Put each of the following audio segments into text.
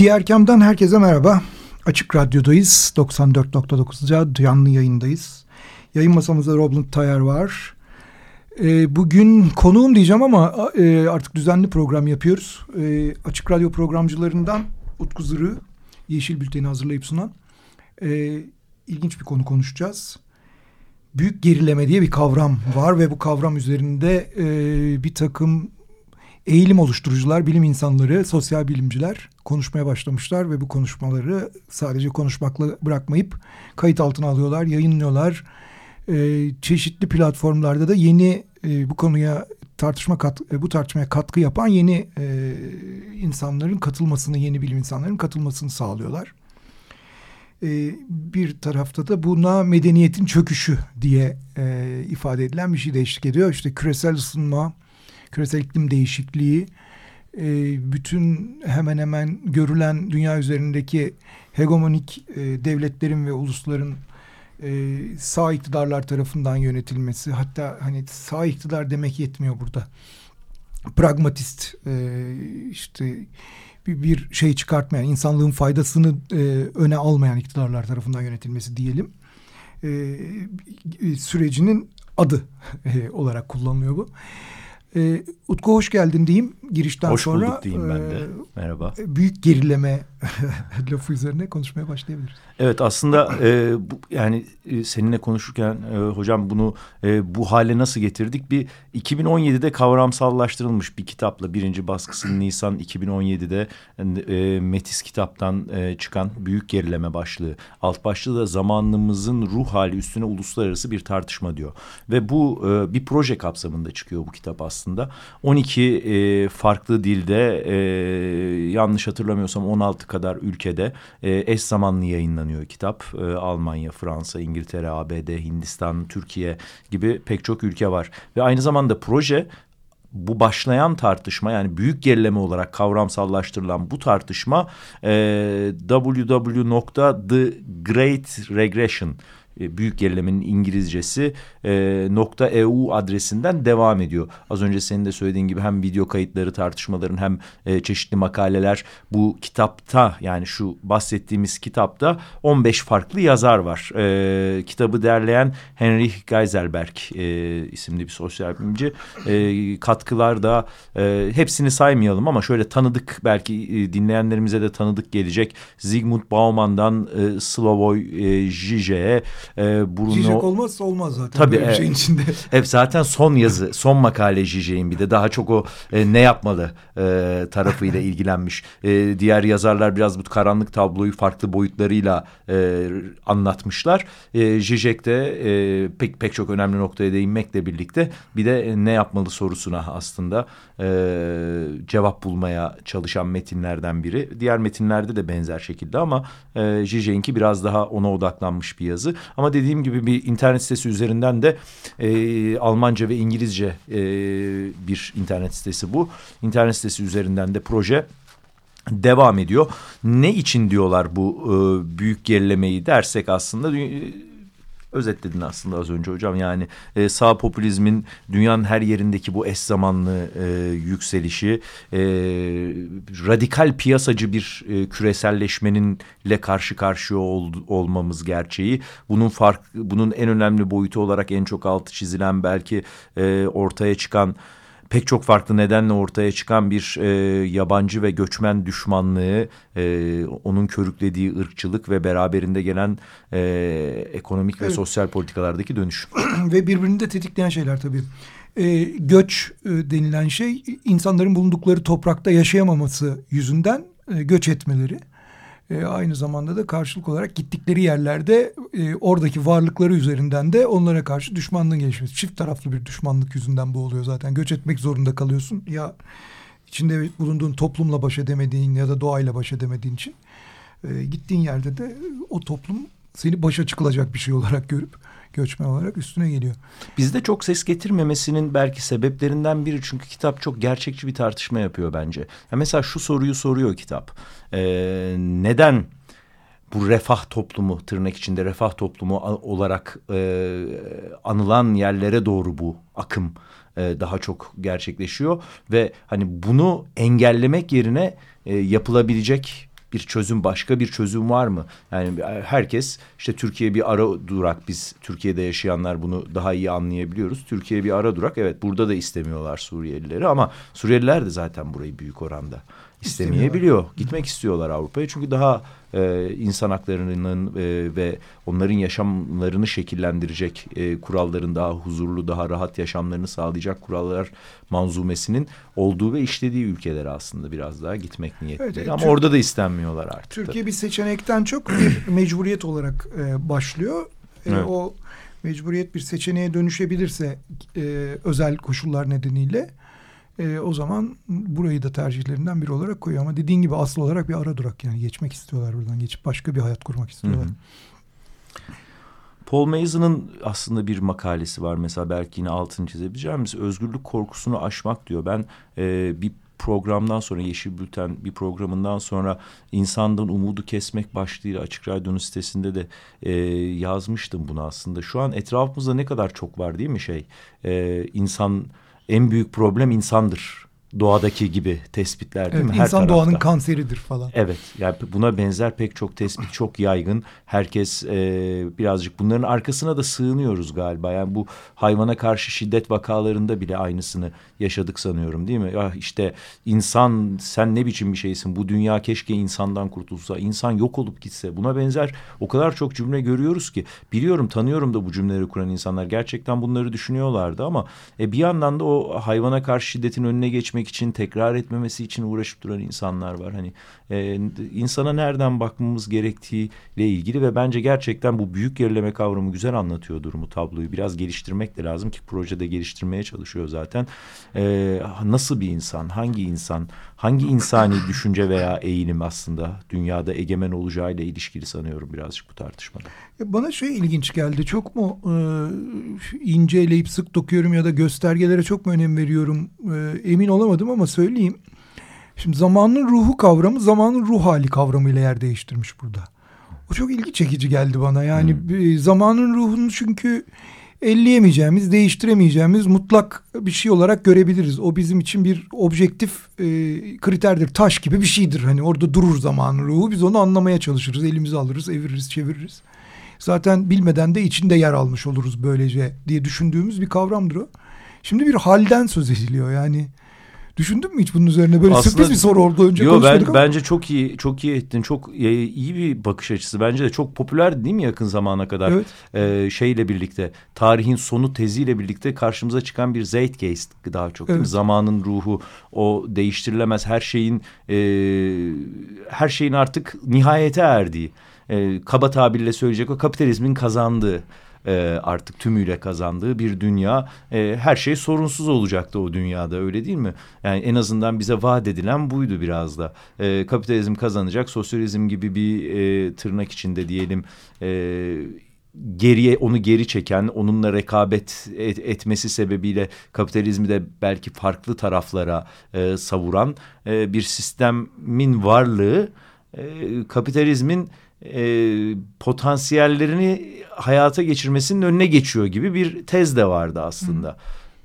Diğer kamdan herkese merhaba. Açık Radyo'dayız. 94.9'da canlı yayındayız. Yayın masamızda Roblund Tayar var. E, bugün konuğum diyeceğim ama e, artık düzenli program yapıyoruz. E, Açık Radyo programcılarından Utku Zırı Yeşil Bülten'i hazırlayıp sunan e, ilginç bir konu konuşacağız. Büyük gerileme diye bir kavram var ve bu kavram üzerinde e, bir takım eğilim oluşturucular, bilim insanları, sosyal bilimciler konuşmaya başlamışlar ve bu konuşmaları sadece konuşmakla bırakmayıp kayıt altına alıyorlar, yayınlıyorlar. Ee, çeşitli platformlarda da yeni e, bu konuya tartışma kat, e, bu tartışmaya katkı yapan yeni e, insanların katılmasını, yeni bilim insanların katılmasını sağlıyorlar. E, bir tarafta da buna medeniyetin çöküşü diye e, ifade edilen bir şey de eşlik ediyor. İşte küresel ısınma, küresel iklim değişikliği, e, bütün hemen hemen görülen dünya üzerindeki hegemonik e, devletlerin ve ulusların e, sağ iktidarlar tarafından yönetilmesi hatta hani sağ iktidar demek yetmiyor burada pragmatist işte bir, şey çıkartmayan insanlığın faydasını öne almayan iktidarlar tarafından yönetilmesi diyelim sürecinin adı olarak kullanılıyor bu. E, Utku hoş geldin diyeyim girişten hoş sonra. Bulduk diyeyim ben de. E, Merhaba. Büyük gerileme lafı üzerine konuşmaya başlayabiliriz. Evet aslında e, bu, yani e, seninle konuşurken e, hocam bunu e, bu hale nasıl getirdik? Bir 2017'de kavramsallaştırılmış bir kitapla birinci baskısı Nisan 2017'de e, Metis kitaptan e, çıkan büyük gerileme başlığı. Alt başlığı da zamanımızın ruh hali üstüne uluslararası bir tartışma diyor. Ve bu e, bir proje kapsamında çıkıyor bu kitap aslında. 12 e, farklı dilde e, yanlış hatırlamıyorsam 16 kadar ülkede e, eş zamanlı yayınlanıyor kitap. E, Almanya, Fransa, İngiltere, ABD, Hindistan, Türkiye gibi pek çok ülke var. Ve aynı zamanda proje bu başlayan tartışma yani büyük gerileme olarak kavramsallaştırılan bu tartışma e, www.thegreatregression e, büyük gerilemenin İngilizcesi e, .eu adresinden devam ediyor. Az önce senin de söylediğin gibi hem video kayıtları tartışmaların hem e, çeşitli makaleler bu kitapta yani şu bahsettiğimiz kitapta 15 farklı yazar var. E, kitabı derleyen Henry Geiselberg e, isimli bir sosyal bilimci. E, katkılar da e, hepsini saymayalım ama şöyle tanıdık belki e, dinleyenlerimize de tanıdık gelecek. Zygmunt Bauman'dan e, Slavoj e, Žižek'e e, Bruno... Zizek olmazsa olmaz zaten. Tabii. E, şeyin içinde. Evet zaten son yazı, son makale Zizek'in bir de daha çok o e, ne yapmalı e, tarafıyla ilgilenmiş. E, diğer yazarlar biraz bu karanlık tabloyu farklı boyutlarıyla e, anlatmışlar. E, Zizek de e, pek pek çok önemli noktaya değinmekle birlikte bir de e, ne yapmalı sorusuna aslında e, cevap bulmaya çalışan metinlerden biri. Diğer metinlerde de benzer şekilde ama e, Zizek'inki biraz daha ona odaklanmış bir yazı. Ama dediğim gibi bir internet sitesi üzerinden de e, Almanca ve İngilizce e, bir internet sitesi bu. İnternet sitesi üzerinden de proje devam ediyor. Ne için diyorlar bu e, büyük gerilemeyi dersek aslında özetledin aslında az önce hocam. Yani e, sağ popülizmin dünyanın her yerindeki bu eş zamanlı e, yükselişi, e, radikal piyasacı bir e, küreselleşmeninle karşı karşıya ol, olmamız gerçeği. Bunun fark, bunun en önemli boyutu olarak en çok altı çizilen belki e, ortaya çıkan pek çok farklı nedenle ortaya çıkan bir e, yabancı ve göçmen düşmanlığı, e, onun körüklediği ırkçılık ve beraberinde gelen e, ekonomik evet. ve sosyal politikalardaki dönüş. ve birbirini de tetikleyen şeyler tabii. E, göç e, denilen şey insanların bulundukları toprakta yaşayamaması yüzünden e, göç etmeleri. E, aynı zamanda da karşılık olarak gittikleri yerlerde e, oradaki varlıkları üzerinden de onlara karşı düşmanlığın gelişmesi. Çift taraflı bir düşmanlık yüzünden bu oluyor zaten. Göç etmek zorunda kalıyorsun. Ya içinde bulunduğun toplumla baş edemediğin ya da doğayla baş edemediğin için e, gittiğin yerde de o toplum seni başa çıkılacak bir şey olarak görüp göçmen olarak üstüne geliyor. Bizde çok ses getirmemesinin belki sebeplerinden biri çünkü kitap çok gerçekçi bir tartışma yapıyor bence. Ya mesela şu soruyu soruyor kitap. Ee, neden bu refah toplumu tırnak içinde refah toplumu olarak e, anılan yerlere doğru bu akım e, daha çok gerçekleşiyor ve hani bunu engellemek yerine e, yapılabilecek bir çözüm başka bir çözüm var mı? Yani herkes işte Türkiye bir ara durak biz Türkiye'de yaşayanlar bunu daha iyi anlayabiliyoruz. Türkiye bir ara durak evet burada da istemiyorlar Suriyelileri ama Suriyeliler de zaten burayı büyük oranda istemeyebiliyor. Gitmek istiyorlar Avrupa'ya çünkü daha e, insan haklarının e, ve onların yaşamlarını şekillendirecek e, kuralların daha huzurlu, daha rahat yaşamlarını sağlayacak kurallar manzumesinin olduğu ve işlediği ülkeler aslında biraz daha gitmek niyetli. Evet, Ama Türk, orada da istenmiyorlar artık. Türkiye bir seçenekten çok bir mecburiyet olarak e, başlıyor. E, evet. O mecburiyet bir seçeneğe dönüşebilirse e, özel koşullar nedeniyle e, o zaman burayı da tercihlerinden biri olarak koyuyor. Ama dediğin gibi asıl olarak bir ara durak yani geçmek istiyorlar buradan. Geçip başka bir hayat kurmak istiyorlar. Hı hı. Paul Mason'ın aslında bir makalesi var mesela belki yine altını çizebileceğimiz özgürlük korkusunu aşmak diyor. Ben e, bir programdan sonra Yeşil Bülten bir programından sonra insandan umudu kesmek başlığıyla Açık Radyo'nun sitesinde de e, yazmıştım bunu aslında. Şu an etrafımızda ne kadar çok var değil mi şey e, insan en büyük problem insandır doğadaki gibi tespitler değil evet, mi? Her insan doğanın kanseridir falan. Evet yani buna benzer pek çok tespit çok yaygın. Herkes e, birazcık bunların arkasına da sığınıyoruz galiba. Yani bu hayvana karşı şiddet vakalarında bile aynısını yaşadık sanıyorum değil mi? Ya işte insan sen ne biçim bir şeysin bu dünya keşke insandan kurtulsa insan yok olup gitse buna benzer o kadar çok cümle görüyoruz ki biliyorum tanıyorum da bu cümleleri kuran insanlar gerçekten bunları düşünüyorlardı ama e, bir yandan da o hayvana karşı şiddetin önüne geçmek etmek için, tekrar etmemesi için uğraşıp duran insanlar var. Hani e, insana nereden bakmamız gerektiğiyle ilgili ve bence gerçekten bu büyük gerileme kavramı güzel anlatıyor durumu, tabloyu. Biraz geliştirmek de lazım ki projede geliştirmeye çalışıyor zaten. E, nasıl bir insan, hangi insan, hangi insani düşünce veya eğilim aslında dünyada egemen olacağıyla ilişkili sanıyorum birazcık bu tartışmada. Bana şey ilginç geldi. Çok mu e, inceleyip sık dokuyorum ya da göstergelere çok mu önem veriyorum e, emin olamadım ama söyleyeyim. Şimdi zamanın ruhu kavramı zamanın ruh hali kavramıyla yer değiştirmiş burada. O çok ilgi çekici geldi bana. Yani hmm. zamanın ruhunu çünkü elleyemeyeceğimiz, değiştiremeyeceğimiz mutlak bir şey olarak görebiliriz. O bizim için bir objektif e, kriterdir. Taş gibi bir şeydir. Hani orada durur zamanın ruhu. Biz onu anlamaya çalışırız. Elimizi alırız, eviririz, çeviririz. Zaten bilmeden de içinde yer almış oluruz böylece diye düşündüğümüz bir kavramdır o. Şimdi bir halden söz ediliyor yani. Düşündün mü hiç bunun üzerine böyle Aslında, sürpriz bir soru oldu önce yo, ben, ama. Bence çok iyi çok iyi ettin. Çok iyi bir bakış açısı. Bence de çok popüler değil mi yakın zamana kadar? Evet. Ee, şeyle birlikte tarihin sonu teziyle birlikte karşımıza çıkan bir zeitgeist daha çok. Evet. Zamanın ruhu o değiştirilemez her şeyin e, her şeyin artık nihayete erdiği. E, kaba tabirle söyleyecek o kapitalizmin kazandığı e, artık tümüyle kazandığı bir dünya. E, her şey sorunsuz olacaktı o dünyada öyle değil mi? Yani en azından bize vaat edilen buydu biraz da. E, kapitalizm kazanacak, sosyalizm gibi bir e, tırnak içinde diyelim... E, geriye onu geri çeken, onunla rekabet et, etmesi sebebiyle kapitalizmi de belki farklı taraflara e, savuran e, bir sistemin varlığı e, kapitalizmin e, potansiyellerini hayata geçirmesinin önüne geçiyor gibi bir tez de vardı aslında.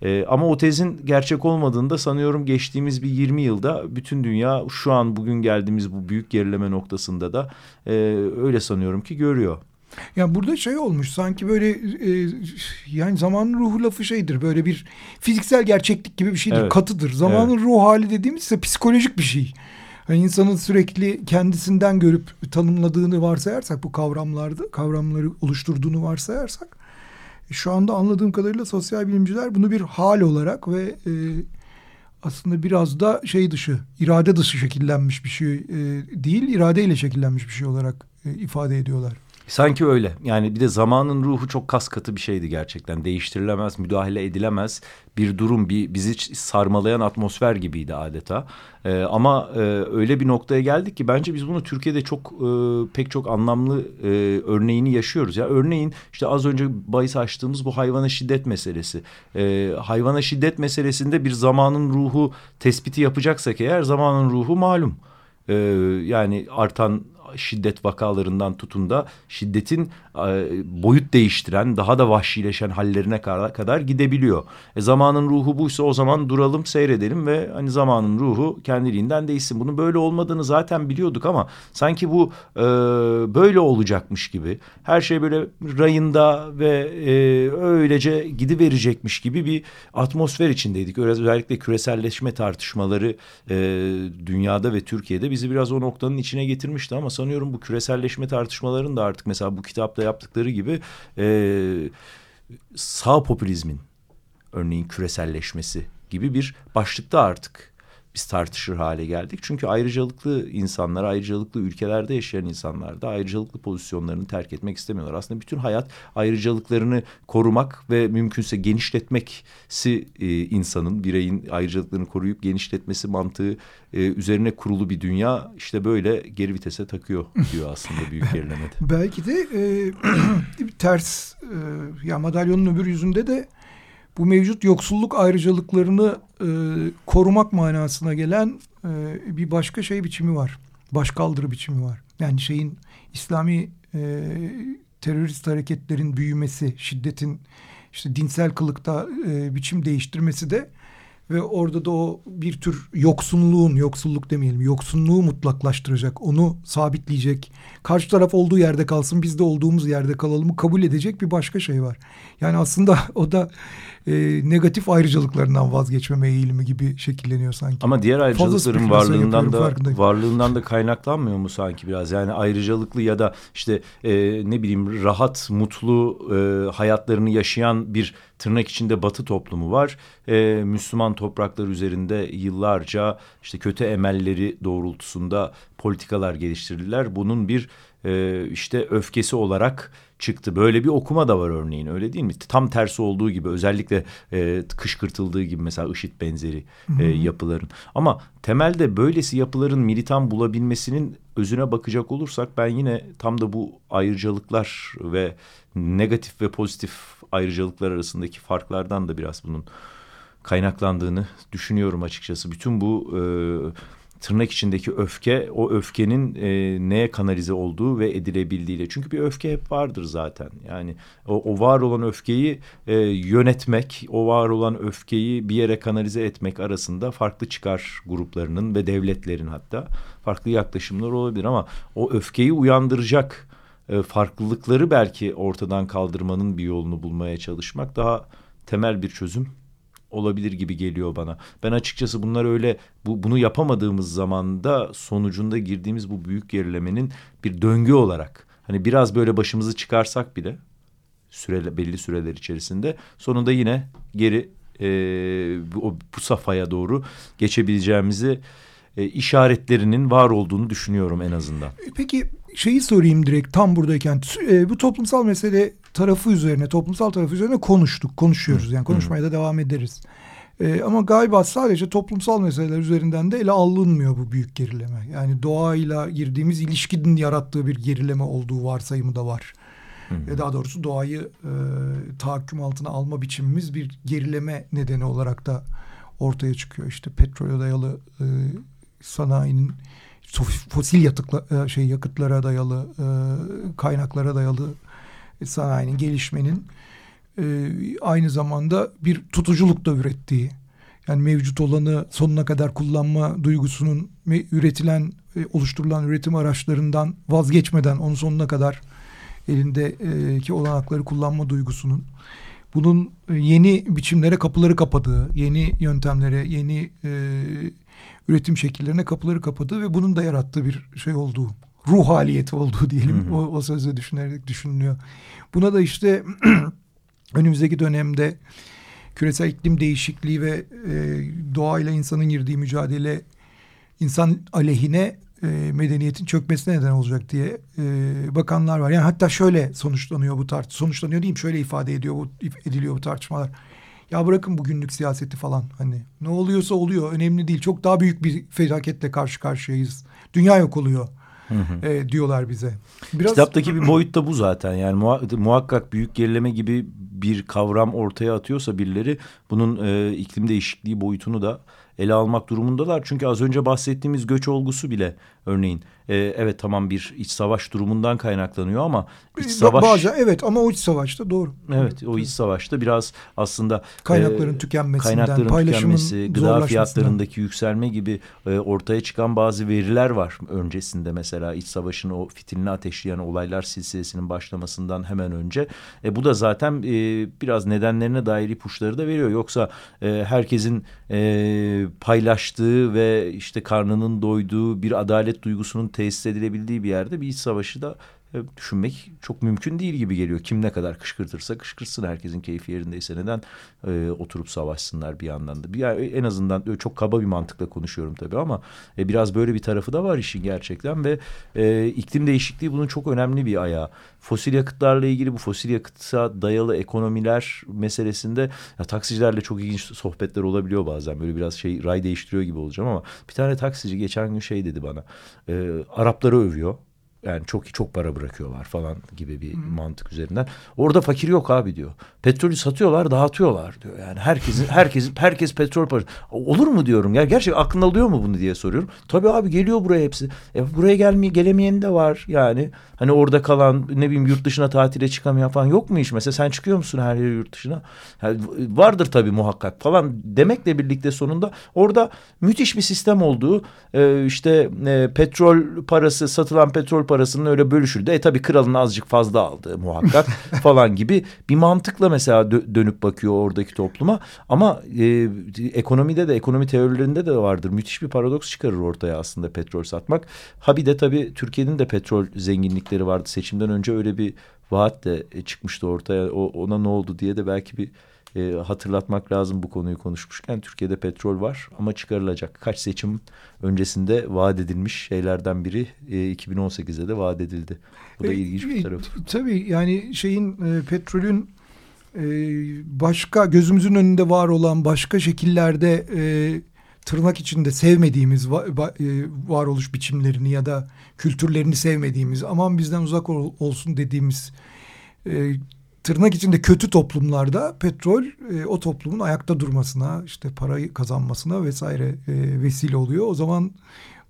E, ama o tezin gerçek olmadığında sanıyorum geçtiğimiz bir 20 yılda bütün dünya şu an bugün geldiğimiz bu büyük gerileme noktasında da e, öyle sanıyorum ki görüyor. Ya burada şey olmuş sanki böyle e, yani zamanın ruhu lafı şeydir böyle bir fiziksel gerçeklik gibi bir şeydir evet. katıdır. Zamanın evet. ruh hali dediğimiz ise psikolojik bir şey. Yani insanın sürekli kendisinden görüp tanımladığını varsayarsak bu kavramlarda kavramları oluşturduğunu varsayarsak şu anda anladığım kadarıyla sosyal bilimciler bunu bir hal olarak ve e, aslında biraz da şey dışı, irade dışı şekillenmiş bir şey e, değil, iradeyle şekillenmiş bir şey olarak e, ifade ediyorlar. Sanki öyle. Yani bir de zamanın ruhu çok kas katı bir şeydi gerçekten. Değiştirilemez, müdahale edilemez bir durum, bir bizi sarmalayan atmosfer gibiydi adeta. Ee, ama e, öyle bir noktaya geldik ki bence biz bunu Türkiye'de çok e, pek çok anlamlı e, örneğini yaşıyoruz. Ya örneğin işte az önce bahis açtığımız bu hayvana şiddet meselesi. E, hayvana şiddet meselesinde bir zamanın ruhu tespiti yapacaksak eğer zamanın ruhu malum. E, yani artan şiddet vakalarından tutun da şiddetin e, boyut değiştiren daha da vahşileşen hallerine kadar gidebiliyor. E, zamanın ruhu buysa o zaman duralım seyredelim ve hani zamanın ruhu kendiliğinden değişsin. Bunun böyle olmadığını zaten biliyorduk ama sanki bu e, böyle olacakmış gibi her şey böyle rayında ve e, öylece gidiverecekmiş gibi bir atmosfer içindeydik. Özellikle küreselleşme tartışmaları e, dünyada ve Türkiye'de bizi biraz o noktanın içine getirmişti ama sanıyorum bu küreselleşme tartışmaların da artık mesela bu kitapta yaptıkları gibi e, sağ popülizmin örneğin küreselleşmesi gibi bir başlıkta artık biz tartışır hale geldik. Çünkü ayrıcalıklı insanlar, ayrıcalıklı ülkelerde yaşayan insanlar da ayrıcalıklı pozisyonlarını terk etmek istemiyorlar. Aslında bütün hayat ayrıcalıklarını korumak ve mümkünse genişletmeksi e, insanın, bireyin ayrıcalıklarını koruyup genişletmesi mantığı e, üzerine kurulu bir dünya işte böyle geri vitese takıyor diyor aslında büyük gerilemede. Belki de e, ters e, ya madalyonun öbür yüzünde de bu mevcut yoksulluk ayrıcalıklarını e, korumak manasına gelen e, bir başka şey biçimi var. Başkaldırı biçimi var. Yani şeyin İslami e, terörist hareketlerin büyümesi, şiddetin işte dinsel kılıkta e, biçim değiştirmesi de ve orada da o bir tür yoksunluğun, yoksulluk demeyelim, yoksunluğu mutlaklaştıracak, onu sabitleyecek, karşı taraf olduğu yerde kalsın, biz de olduğumuz yerde kalalım kabul edecek bir başka şey var. Yani aslında o da e, negatif ayrıcalıklarından vazgeçmeme eğilimi gibi şekilleniyor sanki. Ama diğer ayrıcalıkların varlığından da varlığından da kaynaklanmıyor mu sanki biraz? Yani ayrıcalıklı ya da işte e, ne bileyim rahat, mutlu e, hayatlarını yaşayan bir tırnak içinde batı toplumu var. E, Müslüman topraklar üzerinde yıllarca işte kötü emelleri doğrultusunda politikalar geliştirdiler. Bunun bir e, işte öfkesi olarak çıktı. Böyle bir okuma da var örneğin öyle değil mi? Tam tersi olduğu gibi özellikle e, kışkırtıldığı gibi mesela IŞİD benzeri e, yapıların. Ama temelde böylesi yapıların militan bulabilmesinin özüne bakacak olursak ben yine tam da bu ayrıcalıklar ve negatif ve pozitif ayrıcalıklar arasındaki farklardan da biraz bunun kaynaklandığını düşünüyorum açıkçası. Bütün bu e, tırnak içindeki öfke o öfkenin e, neye kanalize olduğu ve edilebildiğiyle. Çünkü bir öfke hep vardır zaten. Yani o, o var olan öfkeyi e, yönetmek, o var olan öfkeyi bir yere kanalize etmek arasında farklı çıkar gruplarının ve devletlerin hatta farklı yaklaşımlar olabilir ama o öfkeyi uyandıracak e, farklılıkları belki ortadan kaldırmanın bir yolunu bulmaya çalışmak daha temel bir çözüm olabilir gibi geliyor bana. Ben açıkçası bunlar öyle bu, bunu yapamadığımız zamanda sonucunda girdiğimiz bu büyük gerilemenin bir döngü olarak hani biraz böyle başımızı çıkarsak bile süre, belli süreler içerisinde sonunda yine geri e, bu, bu safhaya doğru geçebileceğimizi e, işaretlerinin var olduğunu düşünüyorum en azından. Peki şeyi sorayım direkt tam buradayken e, bu toplumsal mesele tarafı üzerine toplumsal tarafı üzerine konuştuk konuşuyoruz yani konuşmaya da devam ederiz. E, ama galiba sadece toplumsal meseleler üzerinden de ele alınmıyor bu büyük gerileme. Yani doğayla girdiğimiz ilişkinin yarattığı bir gerileme olduğu varsayımı da var. Hı hı. Daha doğrusu doğayı e, tahakküm altına alma biçimimiz bir gerileme nedeni olarak da ortaya çıkıyor. İşte petrole dayalı e, sanayinin fosil yatıkla, e, şey yakıtlara dayalı e, kaynaklara dayalı sanayinin gelişmenin e, aynı zamanda bir tutuculuk da ürettiği yani mevcut olanı sonuna kadar kullanma duygusunun üretilen oluşturulan üretim araçlarından vazgeçmeden onun sonuna kadar elindeki olanakları kullanma duygusunun bunun yeni biçimlere kapıları kapadığı, yeni yöntemlere, yeni e, üretim şekillerine kapıları kapadığı ve bunun da yarattığı bir şey olduğu, ruh haliyeti olduğu diyelim hı hı. o, o sözle düşünerek düşünülüyor. Buna da işte önümüzdeki dönemde küresel iklim değişikliği ve e, doğayla insanın girdiği mücadele insan aleyhine e, medeniyetin çökmesine neden olacak diye e, bakanlar var. Yani hatta şöyle sonuçlanıyor bu tartışma. Sonuçlanıyor diyeyim şöyle ifade ediyor bu ediliyor bu tartışmalar. Ya bırakın bugünlük siyaseti falan hani ne oluyorsa oluyor önemli değil. Çok daha büyük bir felaketle karşı karşıyayız. Dünya yok oluyor. Hı hı. E, diyorlar bize. Biraz... Kitaptaki bir boyut da bu zaten yani muhakkak büyük gerileme gibi bir kavram ortaya atıyorsa birileri bunun e, iklim değişikliği boyutunu da ele almak durumundalar. Çünkü az önce bahsettiğimiz göç olgusu bile örneğin e, evet tamam bir iç savaş durumundan kaynaklanıyor ama iç savaş... Bazen evet ama o iç savaşta doğru. Evet o iç savaşta biraz aslında... Kaynakların e, tükenmesinden, kaynakların tükenmesi, gıda fiyatlarındaki yükselme gibi e, ortaya çıkan bazı veriler var öncesinde mesela iç savaşın o fitilini ateşleyen olaylar silsilesinin başlamasından hemen önce. E, bu da zaten e, biraz nedenlerine dair ipuçları da veriyor. Yoksa e, herkesin e, paylaştığı ve işte karnının doyduğu bir adalet duygusunun tesis edilebildiği bir yerde bir iç savaşı da düşünmek çok mümkün değil gibi geliyor. Kim ne kadar kışkırtırsa kışkırtsın herkesin keyfi yerindeyse neden e, oturup savaşsınlar bir yandan da. Yani en azından çok kaba bir mantıkla konuşuyorum tabii ama e, biraz böyle bir tarafı da var işin gerçekten ve e, iklim değişikliği bunun çok önemli bir ayağı. Fosil yakıtlarla ilgili bu fosil yakıta dayalı ekonomiler meselesinde ya, taksicilerle çok ilginç sohbetler olabiliyor bazen. Böyle biraz şey ray değiştiriyor gibi olacağım ama bir tane taksici geçen gün şey dedi bana. E, Arapları övüyor yani çok çok para bırakıyorlar falan gibi bir hmm. mantık üzerinden. Orada fakir yok abi diyor. Petrolü satıyorlar, dağıtıyorlar diyor. Yani herkesin herkes herkes petrol parası. Olur mu diyorum ya. Gerçek aklına alıyor mu bunu diye soruyorum. Tabii abi geliyor buraya hepsi. E, buraya gelmeye gelemeyen de var yani. Hani orada kalan ne bileyim yurt dışına tatile çıkamayan falan yok mu iş? Mesela sen çıkıyor musun her yere yurt dışına? Yani vardır tabii muhakkak falan demekle birlikte sonunda orada müthiş bir sistem olduğu e, işte e, petrol parası satılan petrol parasının öyle bölüşüldü. E tabii kralın azıcık fazla aldı muhakkak falan gibi bir mantıkla mesela dö dönüp bakıyor oradaki topluma. Ama e, ekonomide de ekonomi teorilerinde de vardır. Müthiş bir paradoks çıkarır ortaya aslında petrol satmak. Ha bir de tabii Türkiye'nin de petrol zenginlikleri vardı. Seçimden önce öyle bir vaat de e, çıkmıştı ortaya. O, ona ne oldu diye de belki bir e, hatırlatmak lazım bu konuyu konuşmuşken. Türkiye'de petrol var ama çıkarılacak. Kaç seçim öncesinde vaat edilmiş şeylerden biri e, 2018'de de vaat edildi. Bu da e, ilginç bir taraf. Tabii yani şeyin e, petrolün e, başka gözümüzün önünde var olan başka şekillerde e, tırnak içinde sevmediğimiz e, varoluş biçimlerini ya da kültürlerini sevmediğimiz aman bizden uzak ol, olsun dediğimiz e, tırnak içinde kötü toplumlarda petrol e, o toplumun ayakta durmasına işte parayı kazanmasına vesaire e, vesile oluyor. O zaman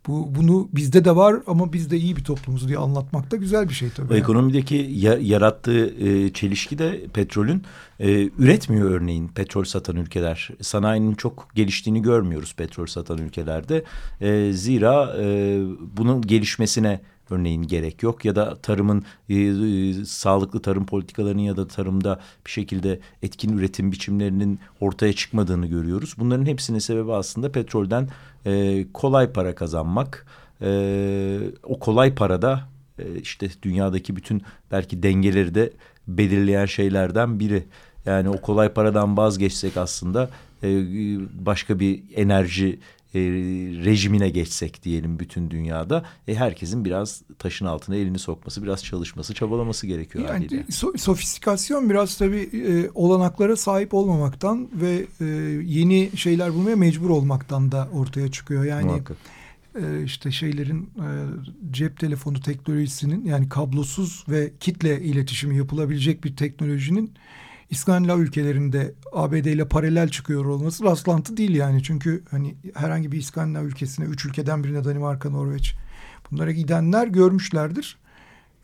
bu bunu bizde de var ama biz de iyi bir toplumuz diye anlatmak da güzel bir şey tabii. O ekonomideki ya, yarattığı e, çelişki de petrolün e, üretmiyor örneğin petrol satan ülkeler. Sanayinin çok geliştiğini görmüyoruz petrol satan ülkelerde. E, zira e, bunun gelişmesine örneğin gerek yok ya da tarımın e, e, sağlıklı tarım politikalarının ya da tarımda bir şekilde etkin üretim biçimlerinin ortaya çıkmadığını görüyoruz. Bunların hepsinin sebebi aslında petrolden e, kolay para kazanmak. E, o kolay parada e, işte dünyadaki bütün belki dengeleri de belirleyen şeylerden biri. Yani o kolay paradan vazgeçsek aslında e, başka bir enerji e, rejimine geçsek diyelim bütün dünyada e, herkesin biraz taşın altına elini sokması, biraz çalışması, çabalaması gerekiyor yani haliyle. So, sofistikasyon biraz tabii e, olanaklara sahip olmamaktan ve e, yeni şeyler bulmaya mecbur olmaktan da ortaya çıkıyor. Yani Muhakkak. e, işte şeylerin e, cep telefonu teknolojisinin yani kablosuz ve kitle iletişimi yapılabilecek bir teknolojinin İskandinav ülkelerinde ABD ile paralel çıkıyor olması rastlantı değil yani. Çünkü hani herhangi bir İskandinav ülkesine üç ülkeden birine Danimarka, Norveç bunlara gidenler görmüşlerdir.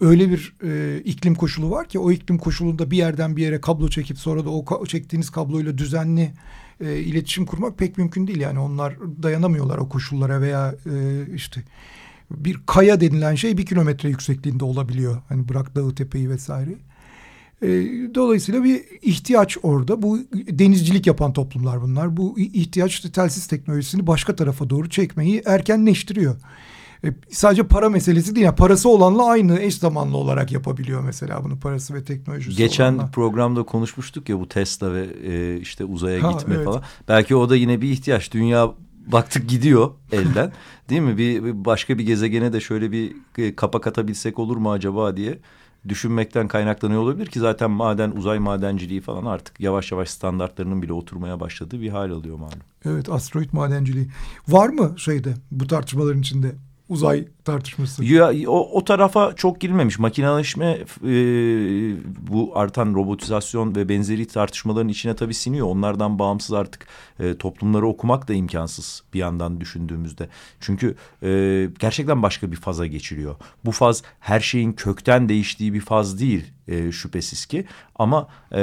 Öyle bir e, iklim koşulu var ki o iklim koşulunda bir yerden bir yere kablo çekip sonra da o çektiğiniz kabloyla düzenli e, iletişim kurmak pek mümkün değil. Yani onlar dayanamıyorlar o koşullara veya e, işte bir kaya denilen şey bir kilometre yüksekliğinde olabiliyor. Hani bırak dağı tepeyi vesaire. E, dolayısıyla bir ihtiyaç orada. Bu denizcilik yapan toplumlar bunlar. Bu ihtiyaç telsiz teknolojisini başka tarafa doğru çekmeyi erkenleştiriyor. E, sadece para meselesi değil. Yani parası olanla aynı eş zamanlı olarak yapabiliyor mesela bunu parası ve teknolojisi Geçen olanla. programda konuşmuştuk ya bu Tesla ve e, işte uzaya Ha, gitme evet. falan. Belki o da yine bir ihtiyaç. Dünya baktık gidiyor elden. Değil mi? Bir, bir başka bir gezegene de şöyle bir e, kapak atabilsek olur mu acaba diye düşünmekten kaynaklanıyor olabilir ki zaten maden uzay madenciliği falan artık yavaş yavaş standartlarının bile oturmaya başladığı bir hal alıyor malum. Evet asteroid madenciliği. Var mı şeyde bu tartışmaların içinde uzay tartışması? Ya, o, o tarafa çok girmemiş. Makineleşme e, bu artan robotizasyon ve benzeri tartışmaların içine tabii siniyor. Onlardan bağımsız artık e, toplumları okumak da imkansız bir yandan düşündüğümüzde. Çünkü e, gerçekten başka bir faza geçiliyor. Bu faz her şeyin kökten değiştiği bir faz değil e, şüphesiz ki. Ama e,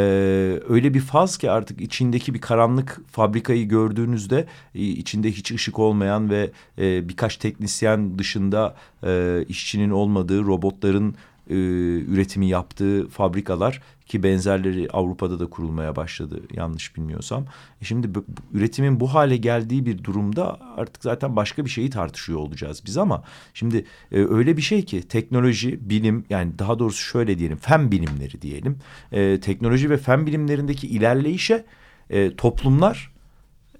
öyle bir faz ki artık içindeki bir karanlık fabrikayı gördüğünüzde e, içinde hiç ışık olmayan ve e, birkaç teknisyen dışında e, işçinin olmadığı robotların e, üretimi yaptığı fabrikalar ki benzerleri Avrupa'da da kurulmaya başladı yanlış bilmiyorsam. E şimdi üretimin bu hale geldiği bir durumda artık zaten başka bir şeyi tartışıyor olacağız biz ama şimdi e, öyle bir şey ki teknoloji, bilim yani daha doğrusu şöyle diyelim fen bilimleri diyelim. E, teknoloji ve fen bilimlerindeki ilerleyişe e, toplumlar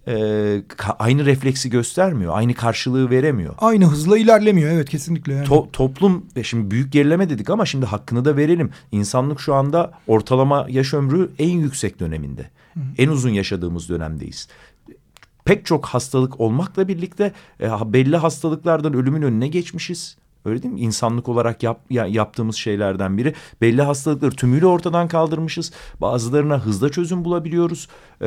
e, aynı refleksi göstermiyor, aynı karşılığı veremiyor. Aynı hızla ilerlemiyor evet kesinlikle. Yani. To- toplum ve şimdi büyük gerileme dedik ama şimdi hakkını da verelim. İnsanlık şu anda ortalama yaş ömrü en yüksek döneminde. En uzun yaşadığımız dönemdeyiz. Pek çok hastalık olmakla birlikte e, belli hastalıklardan ölümün önüne geçmişiz. Öyle değil mi? İnsanlık olarak yap, ya- yaptığımız şeylerden biri. Belli hastalıkları tümüyle ortadan kaldırmışız. Bazılarına hızla çözüm bulabiliyoruz. Ee,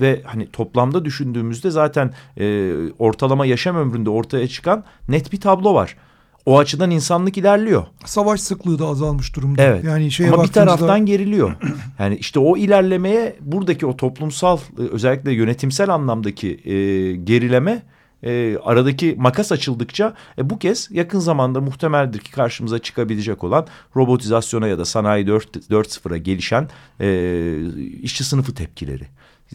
ve hani toplamda düşündüğümüzde zaten e, ortalama yaşam ömründe ortaya çıkan net bir tablo var. O açıdan insanlık ilerliyor. Savaş sıklığı da azalmış durumda. Evet. Yani şeye Ama bir baktığımızda- taraftan geriliyor. Yani işte o ilerlemeye buradaki o toplumsal e, özellikle yönetimsel anlamdaki e, gerileme e, aradaki makas açıldıkça e, bu kez yakın zamanda muhtemeldir ki karşımıza çıkabilecek olan robotizasyona ya da sanayi 4 4.0'a gelişen e, işçi sınıfı tepkileri.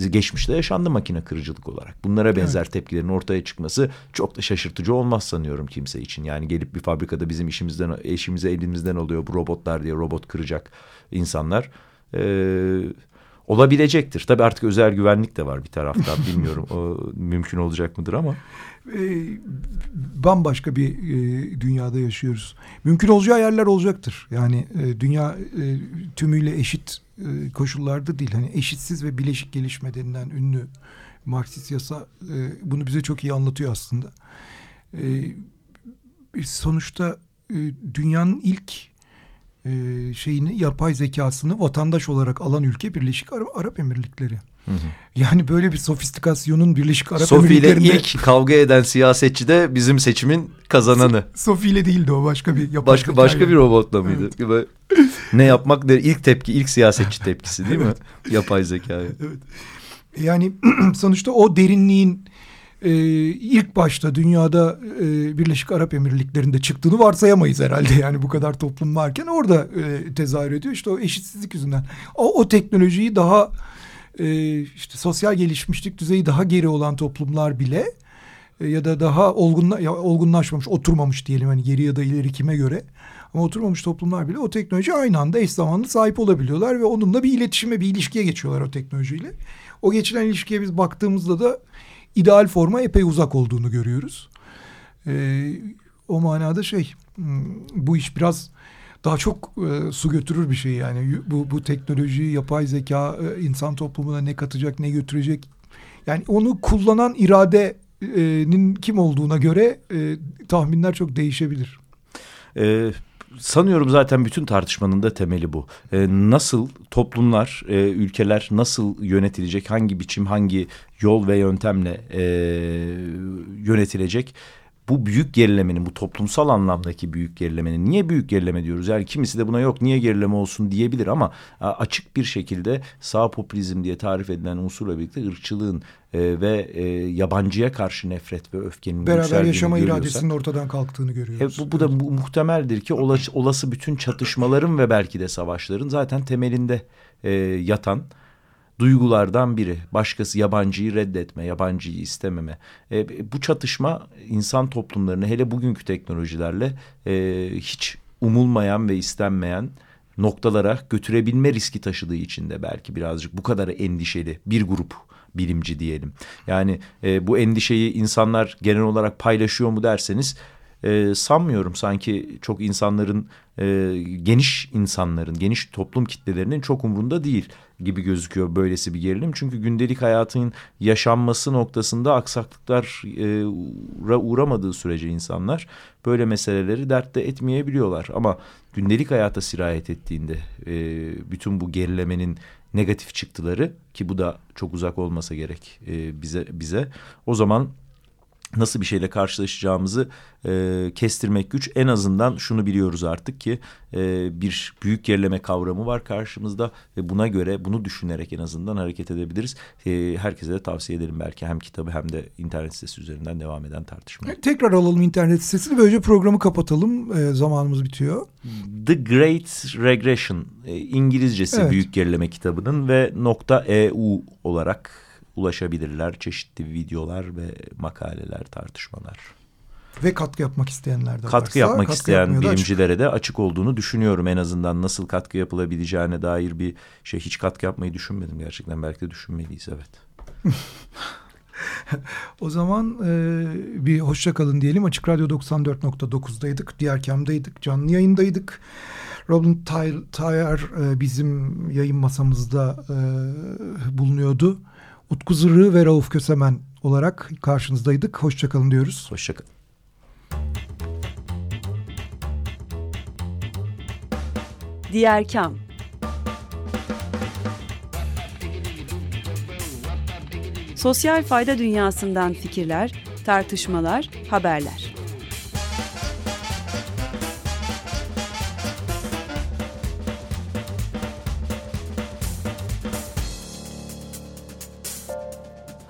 Geçmişte yaşandı makine kırıcılık olarak. Bunlara benzer tepkilerin ortaya çıkması çok da şaşırtıcı olmaz sanıyorum kimse için. Yani gelip bir fabrikada bizim işimizden, eşimize elimizden oluyor bu robotlar diye robot kıracak insanlar. Ee, olabilecektir. Tabii artık özel güvenlik de var bir taraftan. Bilmiyorum o mümkün olacak mıdır ama. e, bambaşka bir e, dünyada yaşıyoruz. Mümkün olacağı yerler olacaktır. Yani e, dünya e, tümüyle eşit e, koşullarda değil. Hani eşitsiz ve bileşik gelişme denilen ünlü Marksist yasa e, bunu bize çok iyi anlatıyor aslında. E, sonuçta e, dünyanın ilk e, şeyini yapay zekasını vatandaş olarak alan ülke Birleşik Arap, Arap Emirlikleri. Yani böyle bir sofistikasyonun Birleşik Arap ile Emirlikleri'nde ilk kavga eden siyasetçi de bizim seçimin kazananı. Sophie ile değildi o başka bir yapay Başka başka ile. bir robotla mıydı? Böyle ne yapmak der ilk tepki ilk siyasetçi tepkisi değil mi? Yapay zekaya. Yani sonuçta o derinliğin e, ilk başta dünyada e, Birleşik Arap Emirlikleri'nde çıktığını varsayamayız herhalde. Yani bu kadar toplum varken orada e, tezahür ediyor. İşte o eşitsizlik yüzünden. O, o teknolojiyi daha e, işte sosyal gelişmişlik düzeyi daha geri olan toplumlar bile e, ya da daha olgunla, ya, olgunlaşmamış, oturmamış diyelim hani geri ya da ileri kime göre. Ama oturmamış toplumlar bile o teknoloji aynı anda eş zamanlı sahip olabiliyorlar ve onunla bir iletişime, bir ilişkiye geçiyorlar o teknolojiyle. O geçilen ilişkiye biz baktığımızda da ideal forma epey uzak olduğunu görüyoruz. Ee, o manada şey, hmm, bu iş biraz daha çok e, su götürür bir şey yani. Bu, bu teknoloji, yapay zeka e, insan toplumuna ne katacak, ne götürecek. Yani onu kullanan iradenin kim olduğuna göre e, tahminler çok değişebilir. Ee, sanıyorum zaten bütün tartışmanın da temeli bu. Ee, nasıl toplumlar, e, ülkeler nasıl yönetilecek, hangi biçim, hangi yol ve yöntemle e, yönetilecek? Bu büyük gerilemenin, bu toplumsal anlamdaki büyük gerilemenin, niye büyük gerileme diyoruz? Yani kimisi de buna yok, niye gerileme olsun diyebilir ama açık bir şekilde sağ popülizm diye tarif edilen unsurla birlikte ırkçılığın e, ve e, yabancıya karşı nefret ve öfkenin Beraber yaşama iradesinin ortadan kalktığını e, görüyoruz. bu, bu da mu- muhtemeldir ki olası, olası bütün çatışmaların ve belki de savaşların zaten temelinde e, yatan duygulardan biri. Başkası yabancıyı reddetme, yabancıyı istememe. E, bu çatışma insan toplumlarını hele bugünkü teknolojilerle e, hiç umulmayan ve istenmeyen noktalara götürebilme riski taşıdığı için de belki birazcık bu kadar endişeli bir grup bilimci diyelim. Yani e, bu endişeyi insanlar genel olarak paylaşıyor mu derseniz e, sanmıyorum sanki çok insanların e, geniş insanların geniş toplum kitlelerinin çok umrunda değil gibi gözüküyor böylesi bir gerilim. Çünkü gündelik hayatın yaşanması noktasında aksaklıklar e, uğramadığı sürece insanlar böyle meseleleri dertte etmeyebiliyorlar. Ama gündelik hayata sirayet ettiğinde e, bütün bu gerilemenin negatif çıktıları ki bu da çok uzak olmasa gerek e, bize bize o zaman nasıl bir şeyle karşılaşacağımızı e, kestirmek güç. En azından şunu biliyoruz artık ki e, bir büyük gerileme kavramı var karşımızda ve buna göre bunu düşünerek en azından hareket edebiliriz. E, herkese de tavsiye ederim belki hem kitabı hem de internet sitesi üzerinden devam eden tartışmayı. Tekrar alalım internet sitesini böylece programı kapatalım. E, zamanımız bitiyor. The Great Regression e, İngilizcesi evet. büyük gerileme kitabının ve nokta EU olarak ulaşabilirler. Çeşitli videolar ve makaleler, tartışmalar. Ve katkı yapmak isteyenler de Katkı varsa, yapmak katkı isteyen bilimcilere açık. de açık olduğunu düşünüyorum. En azından nasıl katkı yapılabileceğine dair bir şey. Hiç katkı yapmayı düşünmedim gerçekten. Belki de düşünmeliyiz evet. o zaman e, bir hoşça kalın diyelim. Açık Radyo 94.9'daydık. Diğer kamdaydık. Canlı yayındaydık. Robin Tyler e, bizim yayın masamızda e, bulunuyordu. Utku Zırrı ve Rauf Kösemen olarak karşınızdaydık. Hoşçakalın diyoruz. Hoşçakalın. Diğer Kam Sosyal fayda dünyasından fikirler, tartışmalar, haberler.